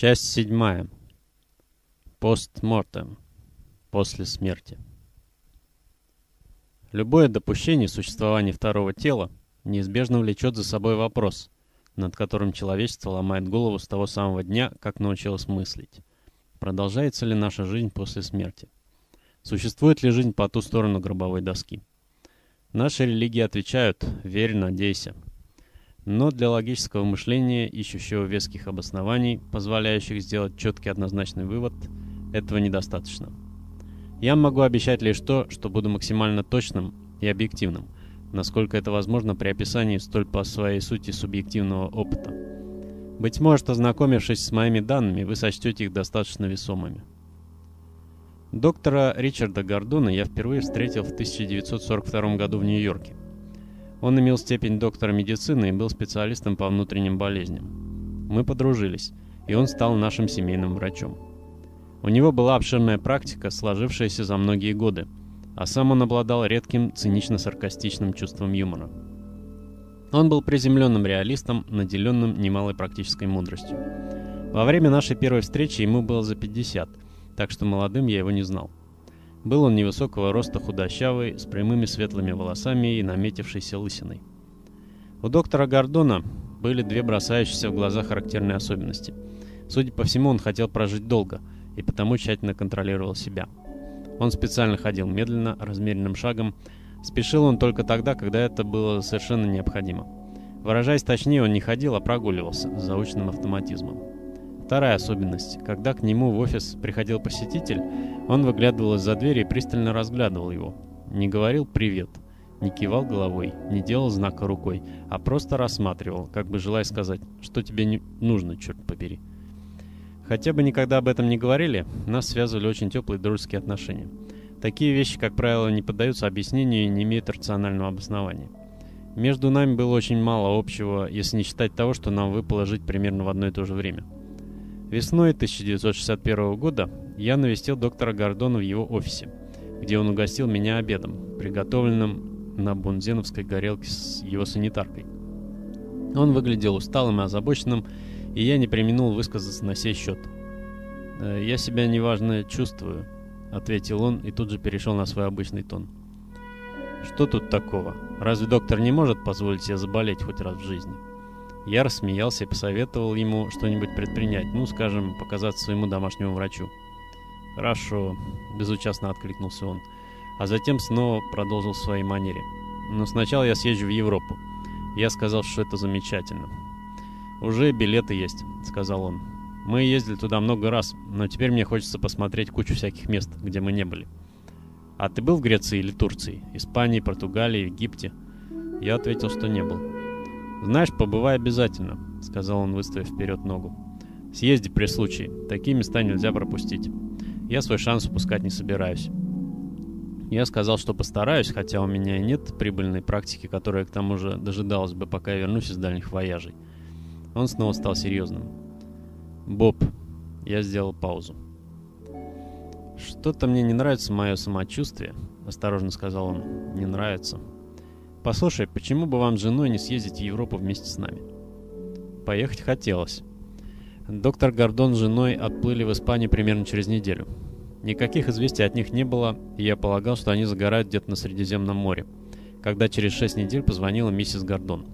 Часть седьмая. Постмортем. После смерти. Любое допущение существования второго тела неизбежно влечет за собой вопрос, над которым человечество ломает голову с того самого дня, как научилось мыслить. Продолжается ли наша жизнь после смерти? Существует ли жизнь по ту сторону гробовой доски? Наши религии отвечают «верь, надейся». Но для логического мышления, ищущего веских обоснований, позволяющих сделать четкий однозначный вывод, этого недостаточно. Я могу обещать лишь то, что буду максимально точным и объективным, насколько это возможно при описании столь по своей сути субъективного опыта. Быть может, ознакомившись с моими данными, вы сочтете их достаточно весомыми. Доктора Ричарда Гордона я впервые встретил в 1942 году в Нью-Йорке. Он имел степень доктора медицины и был специалистом по внутренним болезням. Мы подружились, и он стал нашим семейным врачом. У него была обширная практика, сложившаяся за многие годы, а сам он обладал редким цинично-саркастичным чувством юмора. Он был приземленным реалистом, наделенным немалой практической мудростью. Во время нашей первой встречи ему было за 50, так что молодым я его не знал. Был он невысокого роста худощавый, с прямыми светлыми волосами и наметившейся лысиной. У доктора Гордона были две бросающиеся в глаза характерные особенности. Судя по всему, он хотел прожить долго, и потому тщательно контролировал себя. Он специально ходил медленно, размеренным шагом. Спешил он только тогда, когда это было совершенно необходимо. Выражаясь точнее, он не ходил, а прогуливался с заученным автоматизмом. Вторая особенность. Когда к нему в офис приходил посетитель, он выглядывал из-за двери и пристально разглядывал его. Не говорил «привет», не кивал головой, не делал знака рукой, а просто рассматривал, как бы желая сказать, что тебе не нужно, черт побери. Хотя бы никогда об этом не говорили, нас связывали очень теплые дружеские отношения. Такие вещи, как правило, не поддаются объяснению и не имеют рационального обоснования. Между нами было очень мало общего, если не считать того, что нам выпало жить примерно в одно и то же время. Весной 1961 года я навестил доктора Гордона в его офисе, где он угостил меня обедом, приготовленным на бунзеновской горелке с его санитаркой. Он выглядел усталым и озабоченным, и я не применил высказаться на сей счет. «Э, «Я себя неважно чувствую», — ответил он и тут же перешел на свой обычный тон. «Что тут такого? Разве доктор не может позволить себе заболеть хоть раз в жизни?» Я рассмеялся и посоветовал ему что-нибудь предпринять, ну, скажем, показаться своему домашнему врачу. «Хорошо», — безучастно откликнулся он, а затем снова продолжил в своей манере. «Но сначала я съезжу в Европу». Я сказал, что это замечательно. «Уже билеты есть», — сказал он. «Мы ездили туда много раз, но теперь мне хочется посмотреть кучу всяких мест, где мы не были». «А ты был в Греции или Турции? Испании, Португалии, Египте?» Я ответил, что не был. «Знаешь, побывай обязательно», — сказал он, выставив вперед ногу. «Съезди при случае. Такие места нельзя пропустить. Я свой шанс упускать не собираюсь». Я сказал, что постараюсь, хотя у меня и нет прибыльной практики, которая к тому же дожидалась бы, пока я вернусь из дальних вояжей. Он снова стал серьезным. «Боб», — я сделал паузу. «Что-то мне не нравится мое самочувствие», — осторожно сказал он. «Не нравится». «Послушай, почему бы вам с женой не съездить в Европу вместе с нами?» Поехать хотелось. Доктор Гордон с женой отплыли в Испанию примерно через неделю. Никаких известий от них не было, и я полагал, что они загорают где-то на Средиземном море, когда через шесть недель позвонила миссис Гордон.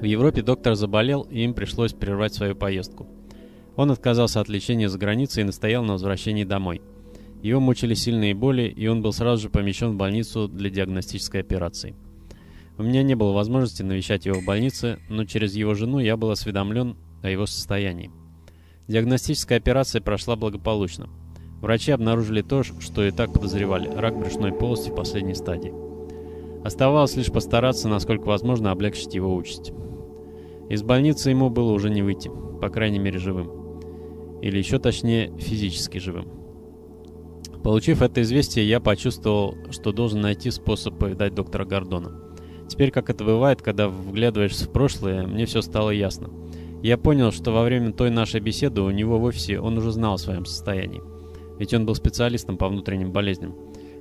В Европе доктор заболел, и им пришлось прервать свою поездку. Он отказался от лечения за границей и настоял на возвращении домой. Его мучили сильные боли, и он был сразу же помещен в больницу для диагностической операции. У меня не было возможности навещать его в больнице, но через его жену я был осведомлен о его состоянии. Диагностическая операция прошла благополучно. Врачи обнаружили то, что и так подозревали – рак брюшной полости в последней стадии. Оставалось лишь постараться, насколько возможно, облегчить его участь. Из больницы ему было уже не выйти, по крайней мере живым. Или еще точнее, физически живым. Получив это известие, я почувствовал, что должен найти способ повидать доктора Гордона. Теперь, как это бывает, когда вглядываешься в прошлое, мне все стало ясно. Я понял, что во время той нашей беседы у него в офисе он уже знал о своем состоянии. Ведь он был специалистом по внутренним болезням.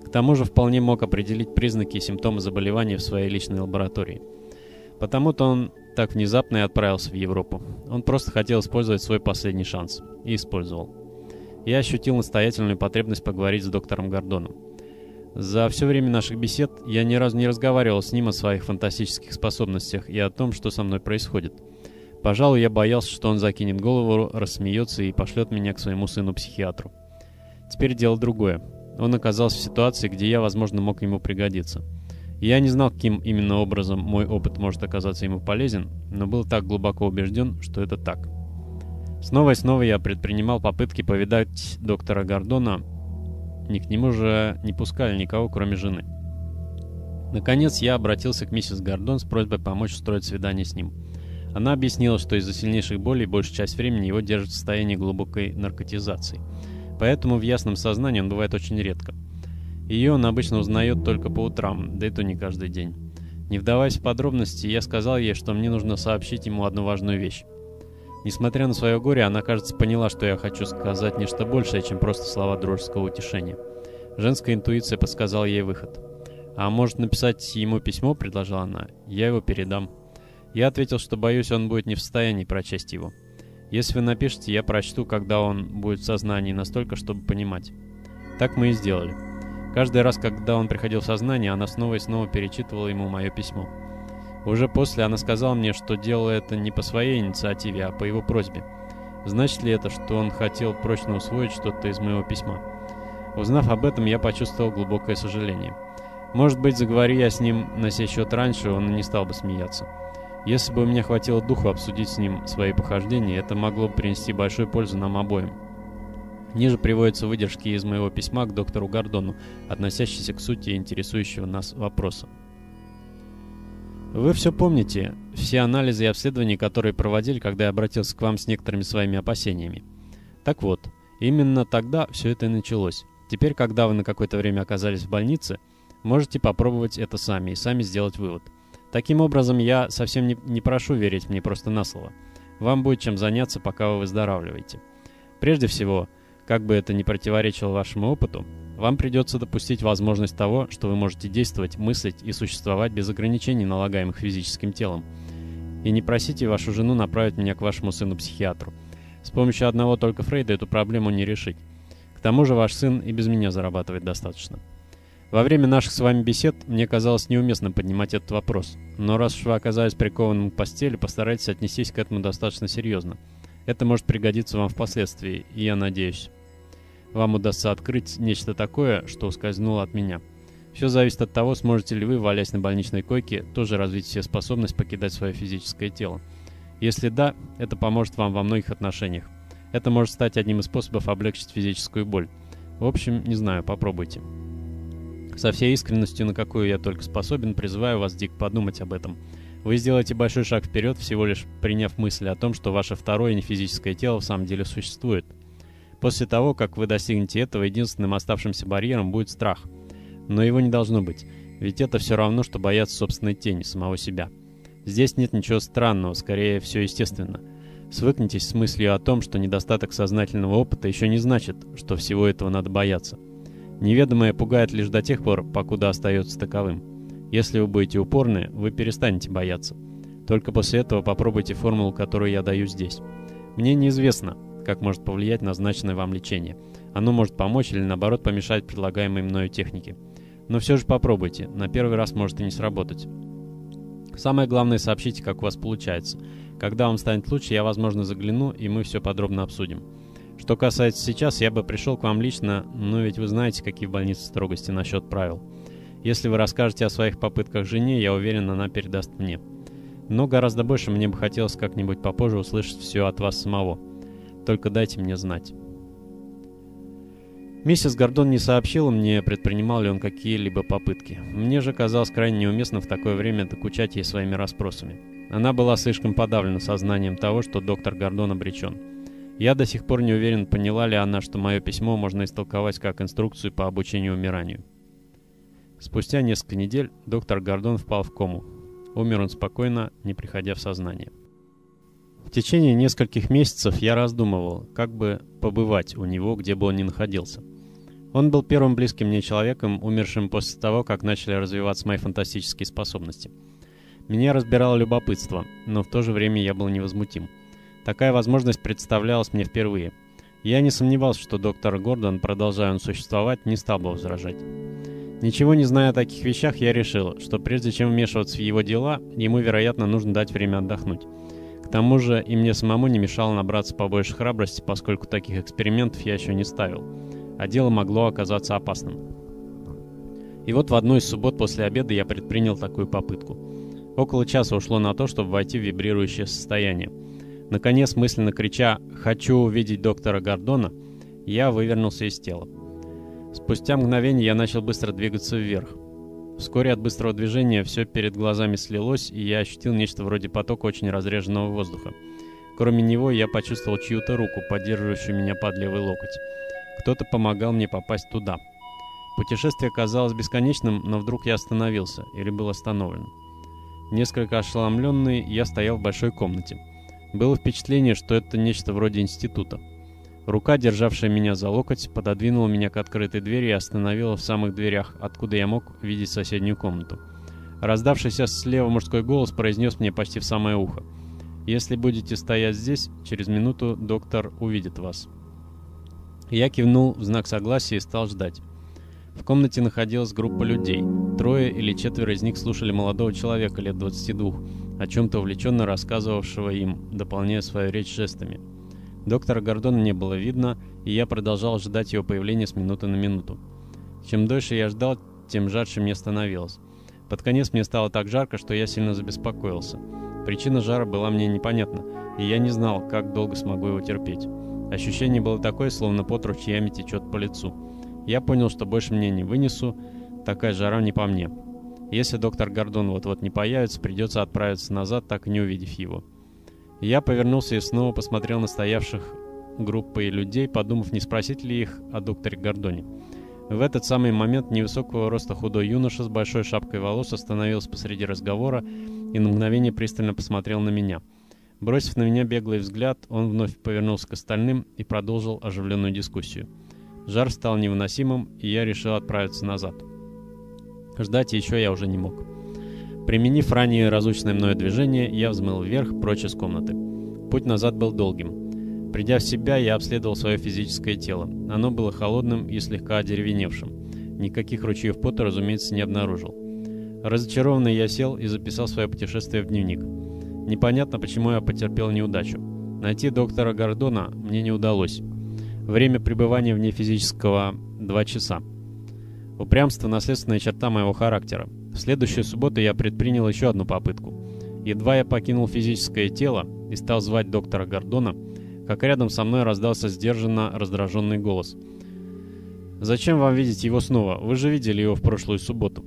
К тому же вполне мог определить признаки и симптомы заболевания в своей личной лаборатории. Потому-то он так внезапно и отправился в Европу. Он просто хотел использовать свой последний шанс. И использовал. Я ощутил настоятельную потребность поговорить с доктором Гордоном. За все время наших бесед я ни разу не разговаривал с ним о своих фантастических способностях и о том, что со мной происходит. Пожалуй, я боялся, что он закинет голову, рассмеется и пошлет меня к своему сыну-психиатру. Теперь дело другое. Он оказался в ситуации, где я, возможно, мог ему пригодиться. Я не знал, каким именно образом мой опыт может оказаться ему полезен, но был так глубоко убежден, что это так. Снова и снова я предпринимал попытки повидать доктора Гордона, ни к нему же не пускали никого, кроме жены. Наконец я обратился к миссис Гордон с просьбой помочь устроить свидание с ним. Она объяснила, что из-за сильнейших болей большую часть времени его держит в состоянии глубокой наркотизации. Поэтому в ясном сознании он бывает очень редко. Ее он обычно узнает только по утрам, да и то не каждый день. Не вдаваясь в подробности, я сказал ей, что мне нужно сообщить ему одну важную вещь. Несмотря на свое горе, она, кажется, поняла, что я хочу сказать нечто большее, чем просто слова дружеского утешения. Женская интуиция подсказала ей выход. «А может написать ему письмо?» — предложила она. «Я его передам». Я ответил, что боюсь, он будет не в состоянии прочесть его. Если вы напишете, я прочту, когда он будет в сознании настолько, чтобы понимать. Так мы и сделали. Каждый раз, когда он приходил в сознание, она снова и снова перечитывала ему мое письмо. Уже после она сказала мне, что делала это не по своей инициативе, а по его просьбе. Значит ли это, что он хотел прочно усвоить что-то из моего письма? Узнав об этом, я почувствовал глубокое сожаление. Может быть, заговори я с ним на сей счет раньше, он не стал бы смеяться. Если бы меня хватило духу обсудить с ним свои похождения, это могло бы принести большую пользу нам обоим. Ниже приводятся выдержки из моего письма к доктору Гордону, относящиеся к сути интересующего нас вопроса. Вы все помните, все анализы и обследования, которые проводили, когда я обратился к вам с некоторыми своими опасениями. Так вот, именно тогда все это и началось. Теперь, когда вы на какое-то время оказались в больнице, можете попробовать это сами и сами сделать вывод. Таким образом, я совсем не, не прошу верить мне просто на слово. Вам будет чем заняться, пока вы выздоравливаете. Прежде всего, как бы это ни противоречило вашему опыту, вам придется допустить возможность того, что вы можете действовать, мыслить и существовать без ограничений, налагаемых физическим телом. И не просите вашу жену направить меня к вашему сыну-психиатру. С помощью одного только Фрейда эту проблему не решить. К тому же ваш сын и без меня зарабатывает достаточно. Во время наших с вами бесед мне казалось неуместным поднимать этот вопрос. Но раз уж вы оказались прикованным к постели, постарайтесь отнестись к этому достаточно серьезно. Это может пригодиться вам впоследствии, и я надеюсь вам удастся открыть нечто такое, что ускользнуло от меня. Все зависит от того, сможете ли вы, валясь на больничной койке, тоже развить все способность покидать свое физическое тело. Если да, это поможет вам во многих отношениях. Это может стать одним из способов облегчить физическую боль. В общем, не знаю, попробуйте. Со всей искренностью, на какую я только способен, призываю вас, Дик, подумать об этом. Вы сделаете большой шаг вперед, всего лишь приняв мысль о том, что ваше второе нефизическое тело в самом деле существует – После того, как вы достигнете этого, единственным оставшимся барьером будет страх. Но его не должно быть, ведь это все равно, что бояться собственной тени, самого себя. Здесь нет ничего странного, скорее все естественно. Свыкнитесь с мыслью о том, что недостаток сознательного опыта еще не значит, что всего этого надо бояться. Неведомое пугает лишь до тех пор, покуда остается таковым. Если вы будете упорны, вы перестанете бояться. Только после этого попробуйте формулу, которую я даю здесь. Мне неизвестно, как может повлиять назначенное вам лечение. Оно может помочь или наоборот помешать предлагаемой мною технике. Но все же попробуйте, на первый раз может и не сработать. Самое главное сообщите, как у вас получается. Когда вам станет лучше, я, возможно, загляну, и мы все подробно обсудим. Что касается сейчас, я бы пришел к вам лично, но ведь вы знаете, какие в больнице строгости насчет правил. Если вы расскажете о своих попытках жене, я уверен, она передаст мне. Но гораздо больше мне бы хотелось как-нибудь попозже услышать все от вас самого. Только дайте мне знать. Миссис Гордон не сообщила мне, предпринимал ли он какие-либо попытки. Мне же казалось крайне неуместно в такое время докучать ей своими расспросами. Она была слишком подавлена сознанием того, что доктор Гордон обречен. Я до сих пор не уверен, поняла ли она, что мое письмо можно истолковать как инструкцию по обучению умиранию. Спустя несколько недель доктор Гордон впал в кому. Умер он спокойно, не приходя в сознание. В течение нескольких месяцев я раздумывал, как бы побывать у него, где бы он ни находился. Он был первым близким мне человеком, умершим после того, как начали развиваться мои фантастические способности. Меня разбирало любопытство, но в то же время я был невозмутим. Такая возможность представлялась мне впервые. Я не сомневался, что доктор Гордон, продолжая он существовать, не стал бы возражать. Ничего не зная о таких вещах, я решил, что прежде чем вмешиваться в его дела, ему, вероятно, нужно дать время отдохнуть. К тому же и мне самому не мешало набраться побольше храбрости, поскольку таких экспериментов я еще не ставил, а дело могло оказаться опасным. И вот в одну из суббот после обеда я предпринял такую попытку. Около часа ушло на то, чтобы войти в вибрирующее состояние. Наконец, мысленно крича «Хочу увидеть доктора Гордона», я вывернулся из тела. Спустя мгновение я начал быстро двигаться вверх. Вскоре от быстрого движения все перед глазами слилось, и я ощутил нечто вроде потока очень разреженного воздуха. Кроме него я почувствовал чью-то руку, поддерживающую меня под левый локоть. Кто-то помогал мне попасть туда. Путешествие казалось бесконечным, но вдруг я остановился, или был остановлен. Несколько ошеломленный, я стоял в большой комнате. Было впечатление, что это нечто вроде института. Рука, державшая меня за локоть, пододвинула меня к открытой двери и остановила в самых дверях, откуда я мог видеть соседнюю комнату. Раздавшийся слева мужской голос произнес мне почти в самое ухо. «Если будете стоять здесь, через минуту доктор увидит вас». Я кивнул в знак согласия и стал ждать. В комнате находилась группа людей. Трое или четверо из них слушали молодого человека лет 22, о чем-то увлеченно рассказывавшего им, дополняя свою речь жестами. Доктора Гордона не было видно, и я продолжал ждать его появления с минуты на минуту. Чем дольше я ждал, тем жарче мне становилось. Под конец мне стало так жарко, что я сильно забеспокоился. Причина жара была мне непонятна, и я не знал, как долго смогу его терпеть. Ощущение было такое, словно пот ручьями течет по лицу. Я понял, что больше мне не вынесу, такая жара не по мне. Если доктор Гордон вот-вот не появится, придется отправиться назад, так не увидев его. Я повернулся и снова посмотрел на стоявших группой людей, подумав, не спросить ли их о докторе Гордоне. В этот самый момент невысокого роста худой юноша с большой шапкой волос остановился посреди разговора и на мгновение пристально посмотрел на меня. Бросив на меня беглый взгляд, он вновь повернулся к остальным и продолжил оживленную дискуссию. Жар стал невыносимым, и я решил отправиться назад. Ждать еще я уже не мог. Применив ранее разученное мною движение, я взмыл вверх, прочь из комнаты. Путь назад был долгим. Придя в себя, я обследовал свое физическое тело. Оно было холодным и слегка одеревеневшим. Никаких ручьев пота, разумеется, не обнаружил. Разочарованный я сел и записал свое путешествие в дневник. Непонятно, почему я потерпел неудачу. Найти доктора Гордона мне не удалось. Время пребывания вне физического – два часа. Упрямство – наследственная черта моего характера. В следующую субботу я предпринял еще одну попытку. Едва я покинул физическое тело и стал звать доктора Гордона, как рядом со мной раздался сдержанно раздраженный голос. «Зачем вам видеть его снова? Вы же видели его в прошлую субботу».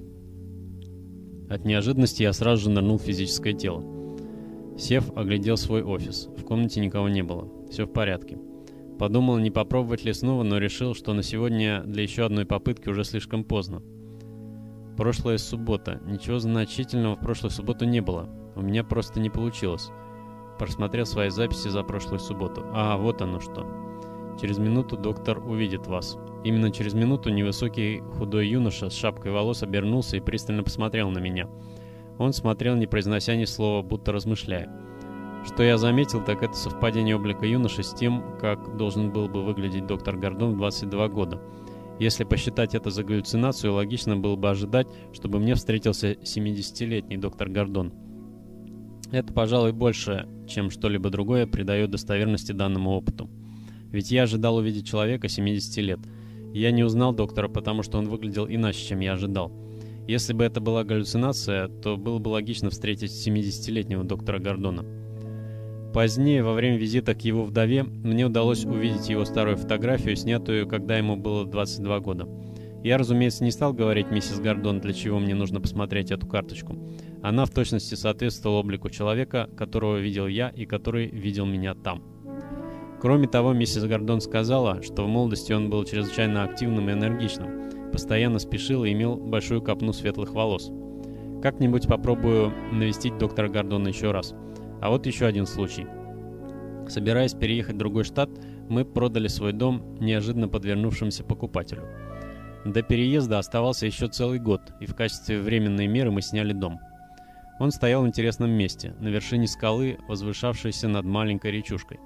От неожиданности я сразу же нырнул в физическое тело. Сев, оглядел свой офис. В комнате никого не было. Все в порядке. Подумал, не попробовать ли снова, но решил, что на сегодня для еще одной попытки уже слишком поздно. Прошлая суббота. Ничего значительного в прошлую субботу не было. У меня просто не получилось. Просмотрел свои записи за прошлую субботу. А, вот оно что. Через минуту доктор увидит вас. Именно через минуту невысокий худой юноша с шапкой волос обернулся и пристально посмотрел на меня. Он смотрел, не произнося ни слова, будто размышляя. Что я заметил, так это совпадение облика юноши с тем, как должен был бы выглядеть доктор Гордон в 22 года. Если посчитать это за галлюцинацию, логично было бы ожидать, чтобы мне встретился 70-летний доктор Гордон. Это, пожалуй, больше, чем что-либо другое, придает достоверности данному опыту. Ведь я ожидал увидеть человека 70 лет. Я не узнал доктора, потому что он выглядел иначе, чем я ожидал. Если бы это была галлюцинация, то было бы логично встретить 70-летнего доктора Гордона. Позднее, во время визита к его вдове, мне удалось увидеть его старую фотографию, снятую, когда ему было 22 года. Я, разумеется, не стал говорить миссис Гордон, для чего мне нужно посмотреть эту карточку. Она в точности соответствовала облику человека, которого видел я и который видел меня там. Кроме того, миссис Гордон сказала, что в молодости он был чрезвычайно активным и энергичным, постоянно спешил и имел большую копну светлых волос. Как-нибудь попробую навестить доктора Гордона еще раз. А вот еще один случай. Собираясь переехать в другой штат, мы продали свой дом неожиданно подвернувшемуся покупателю. До переезда оставался еще целый год, и в качестве временной меры мы сняли дом. Он стоял в интересном месте, на вершине скалы, возвышавшейся над маленькой речушкой.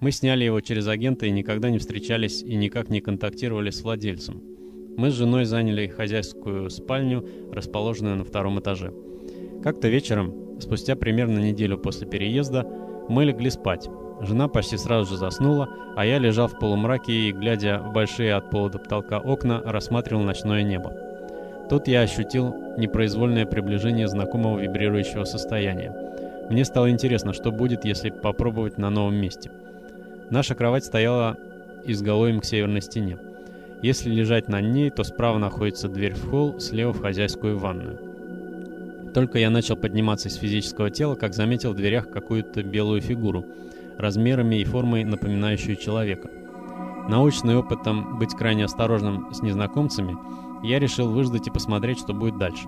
Мы сняли его через агента и никогда не встречались и никак не контактировали с владельцем. Мы с женой заняли хозяйскую спальню, расположенную на втором этаже. Как-то вечером, спустя примерно неделю после переезда, мы легли спать. Жена почти сразу же заснула, а я лежал в полумраке и, глядя в большие от пола до потолка окна, рассматривал ночное небо. Тут я ощутил непроизвольное приближение знакомого вибрирующего состояния. Мне стало интересно, что будет, если попробовать на новом месте. Наша кровать стояла изголовьем к северной стене. Если лежать на ней, то справа находится дверь в холл, слева в хозяйскую ванную. Только я начал подниматься из физического тела, как заметил в дверях какую-то белую фигуру, размерами и формой напоминающую человека. Научный опытом быть крайне осторожным с незнакомцами, я решил выждать и посмотреть, что будет дальше.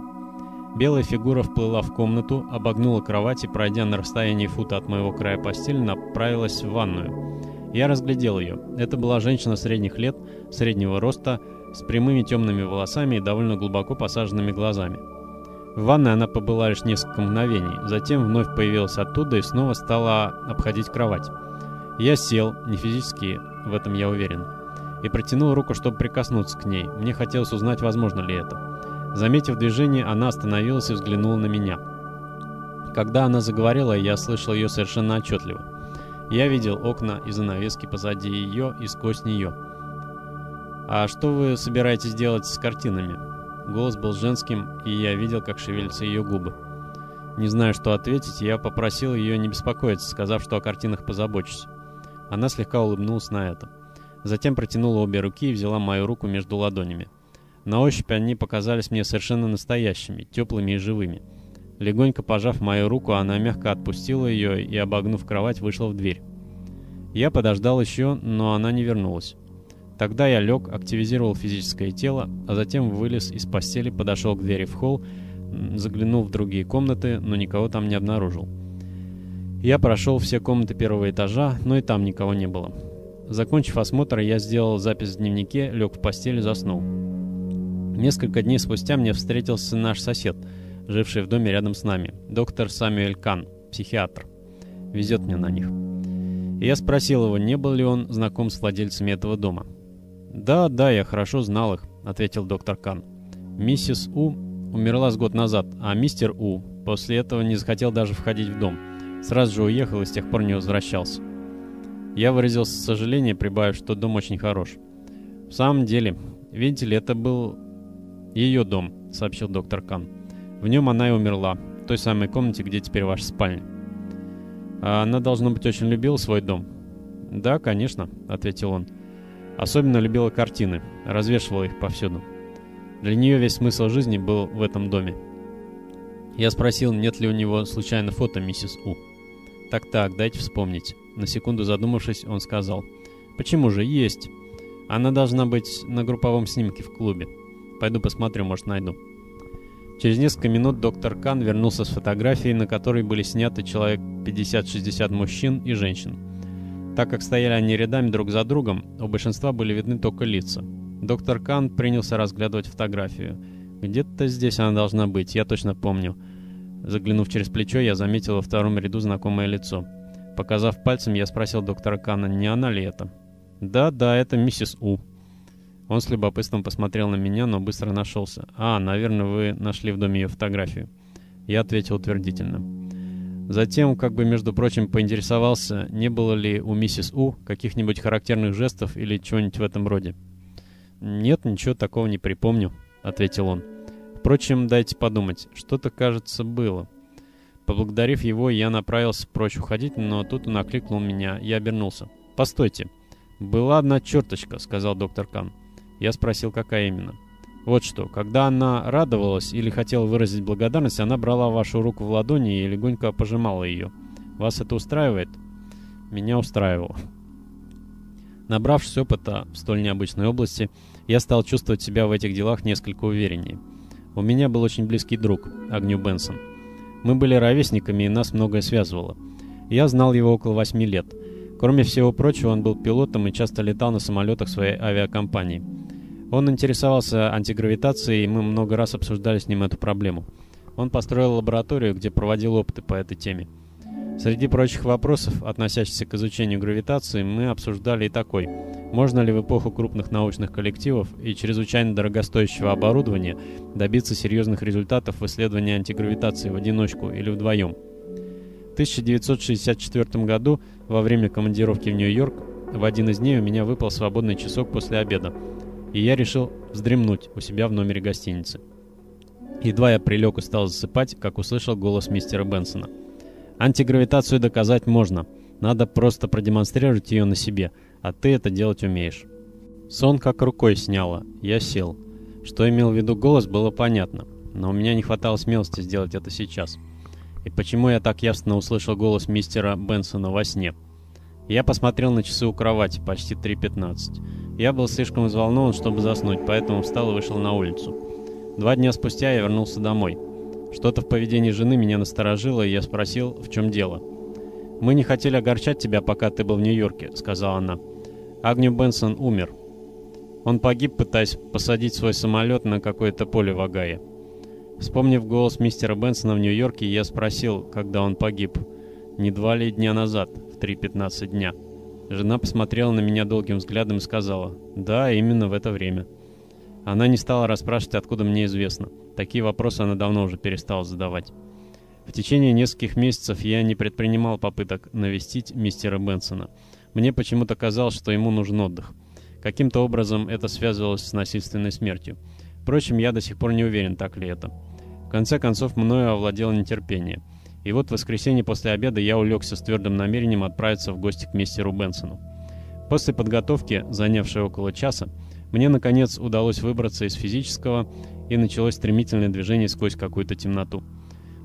Белая фигура вплыла в комнату, обогнула кровать и, пройдя на расстоянии фута от моего края постели, направилась в ванную. Я разглядел ее. Это была женщина средних лет, среднего роста, с прямыми темными волосами и довольно глубоко посаженными глазами. В ванной она побыла лишь несколько мгновений, затем вновь появилась оттуда и снова стала обходить кровать. Я сел, не физически, в этом я уверен, и протянул руку, чтобы прикоснуться к ней. Мне хотелось узнать, возможно ли это. Заметив движение, она остановилась и взглянула на меня. Когда она заговорила, я слышал ее совершенно отчетливо. Я видел окна и занавески позади ее и сквозь нее. «А что вы собираетесь делать с картинами?» Голос был женским, и я видел, как шевелятся ее губы. Не знаю, что ответить, я попросил ее не беспокоиться, сказав, что о картинах позабочусь. Она слегка улыбнулась на это. Затем протянула обе руки и взяла мою руку между ладонями. На ощупь они показались мне совершенно настоящими, теплыми и живыми. Легонько пожав мою руку, она мягко отпустила ее и, обогнув кровать, вышла в дверь. Я подождал еще, но она не вернулась. Тогда я лег, активизировал физическое тело, а затем вылез из постели, подошел к двери в холл, заглянул в другие комнаты, но никого там не обнаружил. Я прошел все комнаты первого этажа, но и там никого не было. Закончив осмотр, я сделал запись в дневнике, лег в постель и заснул. Несколько дней спустя мне встретился наш сосед, живший в доме рядом с нами, доктор Самюэль Кан, психиатр. Везет мне на них. И я спросил его, не был ли он знаком с владельцами этого дома. «Да, да, я хорошо знал их», — ответил доктор Кан. «Миссис У умерла с год назад, а мистер У после этого не захотел даже входить в дом. Сразу же уехал и с тех пор не возвращался». Я выразил сожаление, прибавив, что дом очень хорош. «В самом деле, видите ли, это был ее дом», — сообщил доктор Кан. «В нем она и умерла, в той самой комнате, где теперь ваша спальня». «А она, должно быть, очень любила свой дом?» «Да, конечно», — ответил он. Особенно любила картины, развешивала их повсюду. Для нее весь смысл жизни был в этом доме. Я спросил, нет ли у него случайно фото миссис У. «Так-так, дайте вспомнить». На секунду задумавшись, он сказал. «Почему же? Есть. Она должна быть на групповом снимке в клубе. Пойду посмотрю, может, найду». Через несколько минут доктор Кан вернулся с фотографией, на которой были сняты человек 50-60 мужчин и женщин. Так как стояли они рядами друг за другом, у большинства были видны только лица. Доктор Кан принялся разглядывать фотографию. Где-то здесь она должна быть, я точно помню. Заглянув через плечо, я заметил во втором ряду знакомое лицо. Показав пальцем, я спросил доктора Кана, не она ли это? «Да, да, это миссис У». Он с любопытством посмотрел на меня, но быстро нашелся. «А, наверное, вы нашли в доме ее фотографию». Я ответил утвердительно. Затем, как бы, между прочим, поинтересовался, не было ли у миссис У каких-нибудь характерных жестов или чего-нибудь в этом роде. «Нет, ничего такого не припомню», — ответил он. «Впрочем, дайте подумать, что-то, кажется, было». Поблагодарив его, я направился прочь уходить, но тут он окликнул меня, я обернулся. «Постойте». «Была одна черточка», — сказал доктор Кан. Я спросил, какая именно. Вот что, когда она радовалась или хотела выразить благодарность, она брала вашу руку в ладони и легонько пожимала ее. Вас это устраивает? Меня устраивало. Набравшись опыта в столь необычной области, я стал чувствовать себя в этих делах несколько увереннее. У меня был очень близкий друг, Агню Бенсон. Мы были ровесниками, и нас многое связывало. Я знал его около восьми лет. Кроме всего прочего, он был пилотом и часто летал на самолетах своей авиакомпании. Он интересовался антигравитацией, и мы много раз обсуждали с ним эту проблему. Он построил лабораторию, где проводил опыты по этой теме. Среди прочих вопросов, относящихся к изучению гравитации, мы обсуждали и такой. Можно ли в эпоху крупных научных коллективов и чрезвычайно дорогостоящего оборудования добиться серьезных результатов в исследовании антигравитации в одиночку или вдвоем? В 1964 году, во время командировки в Нью-Йорк, в один из дней у меня выпал свободный часок после обеда, и я решил вздремнуть у себя в номере гостиницы. Едва я прилег и стал засыпать, как услышал голос мистера Бенсона – Антигравитацию доказать можно. Надо просто продемонстрировать ее на себе, а ты это делать умеешь. Сон как рукой сняло. Я сел. Что имел в виду голос, было понятно, но у меня не хватало смелости сделать это сейчас. И почему я так ясно услышал голос мистера Бенсона во сне? Я посмотрел на часы у кровати, почти 3.15. Я был слишком взволнован, чтобы заснуть, поэтому встал и вышел на улицу. Два дня спустя я вернулся домой. Что-то в поведении жены меня насторожило, и я спросил, в чем дело. «Мы не хотели огорчать тебя, пока ты был в Нью-Йорке», — сказала она. «Агню Бенсон умер. Он погиб, пытаясь посадить свой самолет на какое-то поле в Огайо. Вспомнив голос мистера Бенсона в Нью-Йорке, я спросил, когда он погиб. Не два ли дня назад, в 3.15 дня. Жена посмотрела на меня долгим взглядом и сказала, «Да, именно в это время». Она не стала расспрашивать, откуда мне известно. Такие вопросы она давно уже перестала задавать. В течение нескольких месяцев я не предпринимал попыток навестить мистера Бенсона. Мне почему-то казалось, что ему нужен отдых. Каким-то образом это связывалось с насильственной смертью. Впрочем, я до сих пор не уверен, так ли это. В конце концов, мною овладело нетерпение. И вот в воскресенье после обеда я улегся с твердым намерением отправиться в гости к мистеру Бенсону. После подготовки, занявшей около часа, мне, наконец, удалось выбраться из физического и началось стремительное движение сквозь какую-то темноту.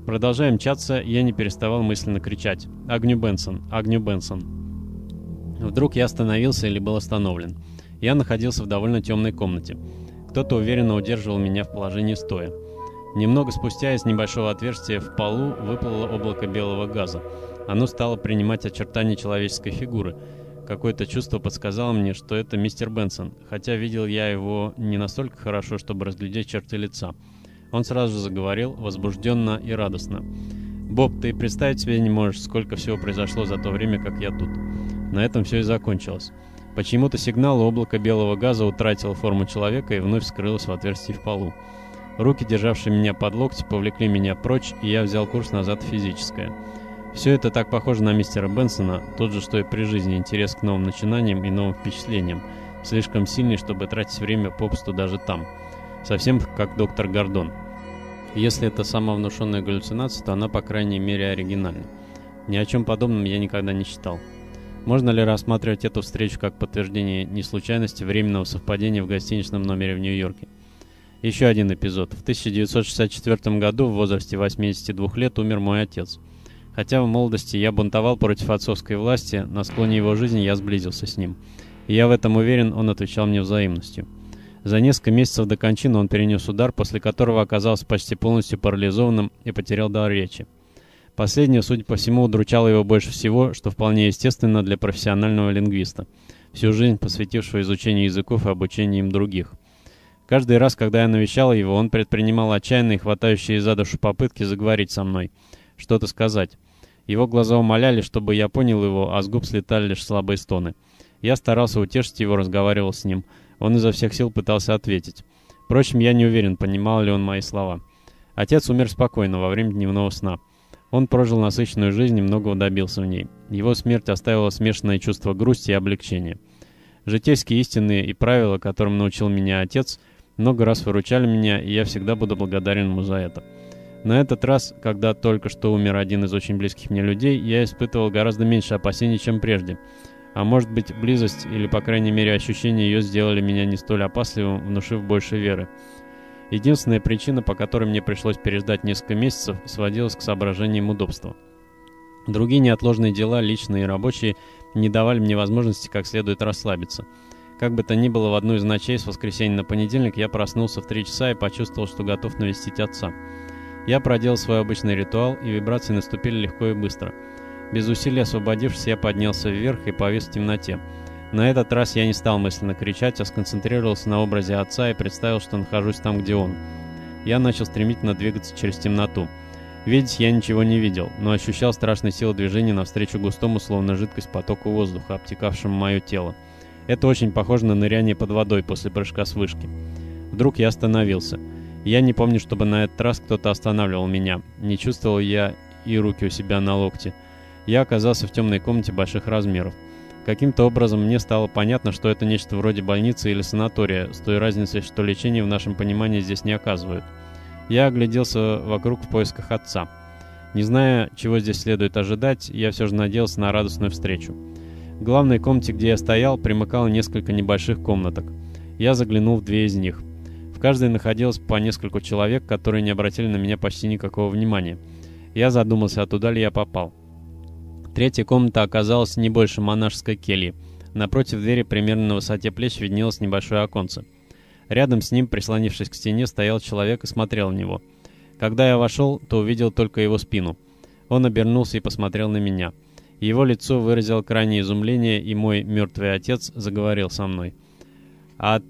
Продолжая мчаться, я не переставал мысленно кричать «Агню Бенсон! Агню Бенсон!». Вдруг я остановился или был остановлен. Я находился в довольно темной комнате. Кто-то уверенно удерживал меня в положении стоя. Немного спустя из небольшого отверстия в полу выплыло облако белого газа. Оно стало принимать очертания человеческой фигуры – Какое-то чувство подсказало мне, что это мистер Бенсон, хотя видел я его не настолько хорошо, чтобы разглядеть черты лица. Он сразу заговорил, возбужденно и радостно. «Боб, ты представить себе не можешь, сколько всего произошло за то время, как я тут». На этом все и закончилось. Почему-то сигнал облака белого газа утратил форму человека и вновь скрылось в отверстии в полу. Руки, державшие меня под локти, повлекли меня прочь, и я взял курс назад в физическое. Все это так похоже на мистера Бенсона, тот же, что и при жизни, интерес к новым начинаниям и новым впечатлениям, слишком сильный, чтобы тратить время попусту даже там. Совсем как доктор Гордон. Если это самовнушенная галлюцинация, то она, по крайней мере, оригинальна. Ни о чем подобном я никогда не читал. Можно ли рассматривать эту встречу как подтверждение неслучайности временного совпадения в гостиничном номере в Нью-Йорке? Еще один эпизод. В 1964 году в возрасте 82 лет умер мой отец – Хотя в молодости я бунтовал против отцовской власти, на склоне его жизни я сблизился с ним. И я в этом уверен, он отвечал мне взаимностью. За несколько месяцев до кончины он перенес удар, после которого оказался почти полностью парализованным и потерял дар речи. Последнее, судя по всему, удручало его больше всего, что вполне естественно для профессионального лингвиста, всю жизнь посвятившего изучению языков и обучению им других. Каждый раз, когда я навещал его, он предпринимал отчаянные, хватающие за душу попытки заговорить со мной, что-то сказать. Его глаза умоляли, чтобы я понял его, а с губ слетали лишь слабые стоны. Я старался утешить его, разговаривал с ним. Он изо всех сил пытался ответить. Впрочем, я не уверен, понимал ли он мои слова. Отец умер спокойно во время дневного сна. Он прожил насыщенную жизнь и многого добился в ней. Его смерть оставила смешанное чувство грусти и облегчения. Житейские истины и правила, которым научил меня отец, много раз выручали меня, и я всегда буду благодарен ему за это. На этот раз, когда только что умер один из очень близких мне людей, я испытывал гораздо меньше опасений, чем прежде. А может быть, близость или, по крайней мере, ощущения ее сделали меня не столь опасливым, внушив больше веры. Единственная причина, по которой мне пришлось переждать несколько месяцев, сводилась к соображениям удобства. Другие неотложные дела, личные и рабочие, не давали мне возможности как следует расслабиться. Как бы то ни было, в одну из ночей с воскресенья на понедельник я проснулся в три часа и почувствовал, что готов навестить отца. Я проделал свой обычный ритуал, и вибрации наступили легко и быстро. Без усилий освободившись, я поднялся вверх и повис в темноте. На этот раз я не стал мысленно кричать, а сконцентрировался на образе отца и представил, что нахожусь там, где он. Я начал стремительно двигаться через темноту. Видеть я ничего не видел, но ощущал страшной силы движения навстречу густому, словно жидкость потоку воздуха, обтекавшему мое тело. Это очень похоже на ныряние под водой после прыжка с вышки. Вдруг я остановился. Я не помню, чтобы на этот раз кто-то останавливал меня. Не чувствовал я и руки у себя на локте. Я оказался в темной комнате больших размеров. Каким-то образом мне стало понятно, что это нечто вроде больницы или санатория, с той разницей, что лечение в нашем понимании здесь не оказывают. Я огляделся вокруг в поисках отца. Не зная, чего здесь следует ожидать, я все же надеялся на радостную встречу. В главной комнате, где я стоял, примыкало несколько небольших комнаток. Я заглянул в две из них. В каждой находилось по нескольку человек, которые не обратили на меня почти никакого внимания. Я задумался, а ли я попал. Третья комната оказалась не больше монашеской кельи. Напротив двери, примерно на высоте плеч, виднелось небольшое оконце. Рядом с ним, прислонившись к стене, стоял человек и смотрел на него. Когда я вошел, то увидел только его спину. Он обернулся и посмотрел на меня. Его лицо выразило крайнее изумление, и мой мертвый отец заговорил со мной. «А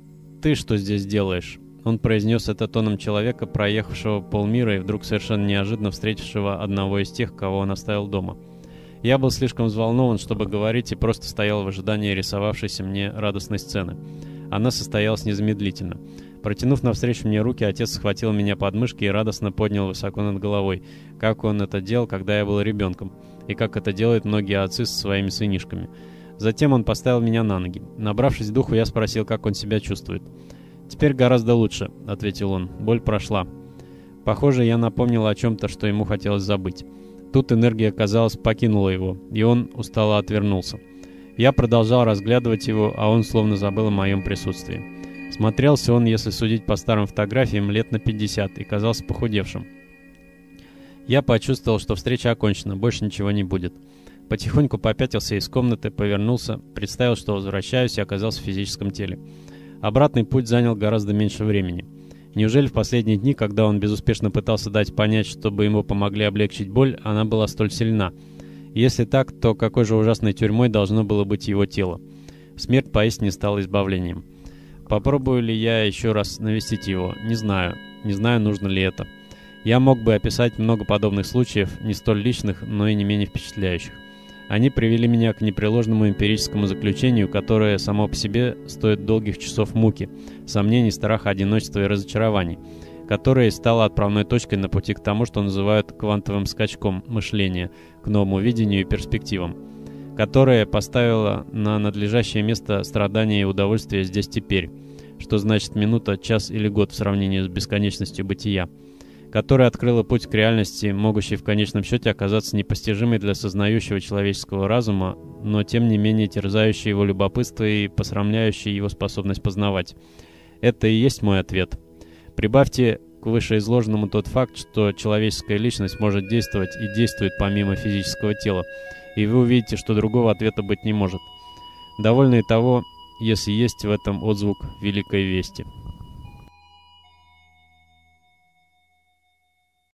ты что здесь делаешь?» Он произнес это тоном человека, проехавшего полмира и вдруг совершенно неожиданно встретившего одного из тех, кого он оставил дома. Я был слишком взволнован, чтобы говорить, и просто стоял в ожидании рисовавшейся мне радостной сцены. Она состоялась незамедлительно. Протянув навстречу мне руки, отец схватил меня под мышки и радостно поднял высоко над головой, как он это делал, когда я был ребенком, и как это делают многие отцы со своими сынишками. Затем он поставил меня на ноги. Набравшись духу, я спросил, как он себя чувствует. «Теперь гораздо лучше», — ответил он. «Боль прошла». Похоже, я напомнил о чем-то, что ему хотелось забыть. Тут энергия, казалось, покинула его, и он устало отвернулся. Я продолжал разглядывать его, а он словно забыл о моем присутствии. Смотрелся он, если судить по старым фотографиям, лет на 50 и казался похудевшим. Я почувствовал, что встреча окончена, больше ничего не будет. Потихоньку попятился из комнаты, повернулся, представил, что возвращаюсь и оказался в физическом теле. Обратный путь занял гораздо меньше времени. Неужели в последние дни, когда он безуспешно пытался дать понять, чтобы ему помогли облегчить боль, она была столь сильна – если так, то какой же ужасной тюрьмой должно было быть его тело? Смерть поистине стала избавлением. Попробую ли я еще раз навестить его? Не знаю. Не знаю, нужно ли это. Я мог бы описать много подобных случаев, не столь личных, но и не менее впечатляющих. Они привели меня к непреложному эмпирическому заключению, которое само по себе стоит долгих часов муки, сомнений, страха, одиночества и разочарований – которая стала отправной точкой на пути к тому, что называют квантовым скачком мышления, к новому видению и перспективам, которая поставила на надлежащее место страдания и удовольствия здесь теперь, что значит минута, час или год в сравнении с бесконечностью бытия, которая открыла путь к реальности, могущей в конечном счете оказаться непостижимой для сознающего человеческого разума, но тем не менее терзающей его любопытство и посрамляющей его способность познавать. Это и есть мой ответ. Прибавьте к вышеизложенному тот факт, что человеческая личность может действовать и действует помимо физического тела, и вы увидите, что другого ответа быть не может. Довольны того, если есть в этом отзвук великой вести.